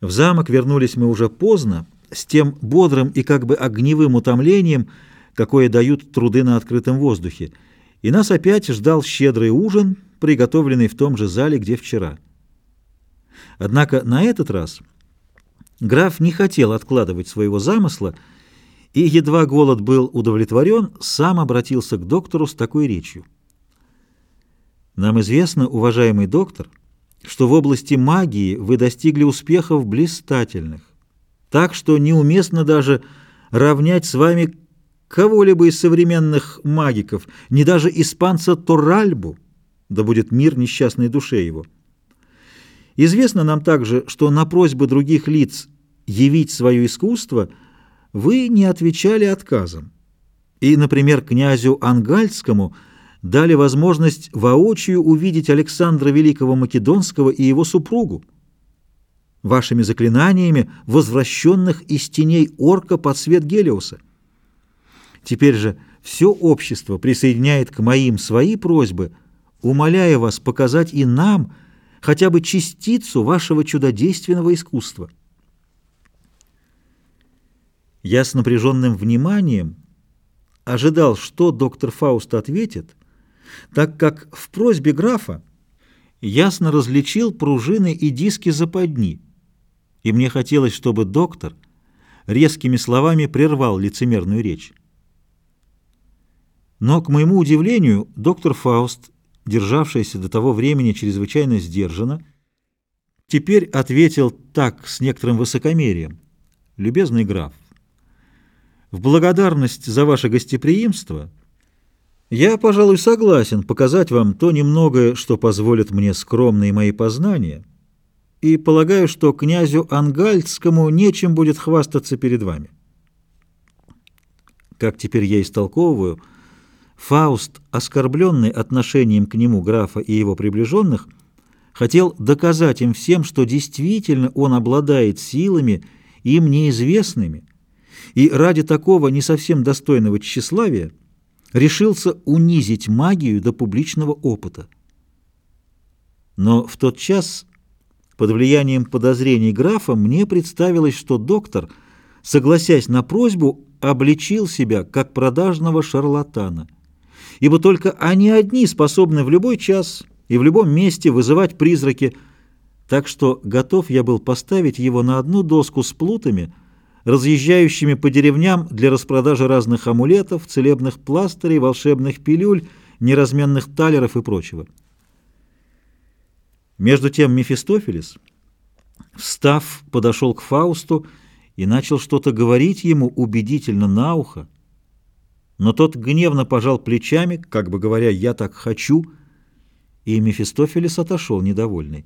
В замок вернулись мы уже поздно, с тем бодрым и как бы огневым утомлением, какое дают труды на открытом воздухе, и нас опять ждал щедрый ужин, приготовленный в том же зале, где вчера. Однако на этот раз граф не хотел откладывать своего замысла, и, едва голод был удовлетворен, сам обратился к доктору с такой речью. «Нам известно, уважаемый доктор, что в области магии вы достигли успехов блистательных, так что неуместно даже равнять с вами кого-либо из современных магиков, не даже испанца Торальбу, да будет мир несчастной душе его. Известно нам также, что на просьбы других лиц явить свое искусство вы не отвечали отказом. И, например, князю Ангальскому – дали возможность воочию увидеть Александра Великого Македонского и его супругу, вашими заклинаниями, возвращенных из теней орка под свет Гелиоса. Теперь же все общество присоединяет к моим свои просьбы, умоляя вас показать и нам хотя бы частицу вашего чудодейственного искусства. Я с напряженным вниманием ожидал, что доктор Фауст ответит, так как в просьбе графа ясно различил пружины и диски западни, и мне хотелось, чтобы доктор резкими словами прервал лицемерную речь. Но, к моему удивлению, доктор Фауст, державшийся до того времени чрезвычайно сдержанно, теперь ответил так с некоторым высокомерием. «Любезный граф, в благодарность за ваше гостеприимство — я, пожалуй, согласен показать вам то немногое, что позволит мне скромные мои познания, и полагаю, что князю Ангальцкому нечем будет хвастаться перед вами. Как теперь я истолковываю, Фауст, оскорбленный отношением к нему графа и его приближенных, хотел доказать им всем, что действительно он обладает силами, им неизвестными, и ради такого не совсем достойного тщеславия решился унизить магию до публичного опыта. Но в тот час, под влиянием подозрений графа, мне представилось, что доктор, согласясь на просьбу, обличил себя как продажного шарлатана, ибо только они одни способны в любой час и в любом месте вызывать призраки, так что готов я был поставить его на одну доску с плутами – разъезжающими по деревням для распродажи разных амулетов, целебных пластырей, волшебных пилюль, неразменных талеров и прочего. Между тем Мефистофелес, встав, подошел к Фаусту и начал что-то говорить ему убедительно на ухо, но тот гневно пожал плечами, как бы говоря «я так хочу», и Мефистофелес отошел недовольный.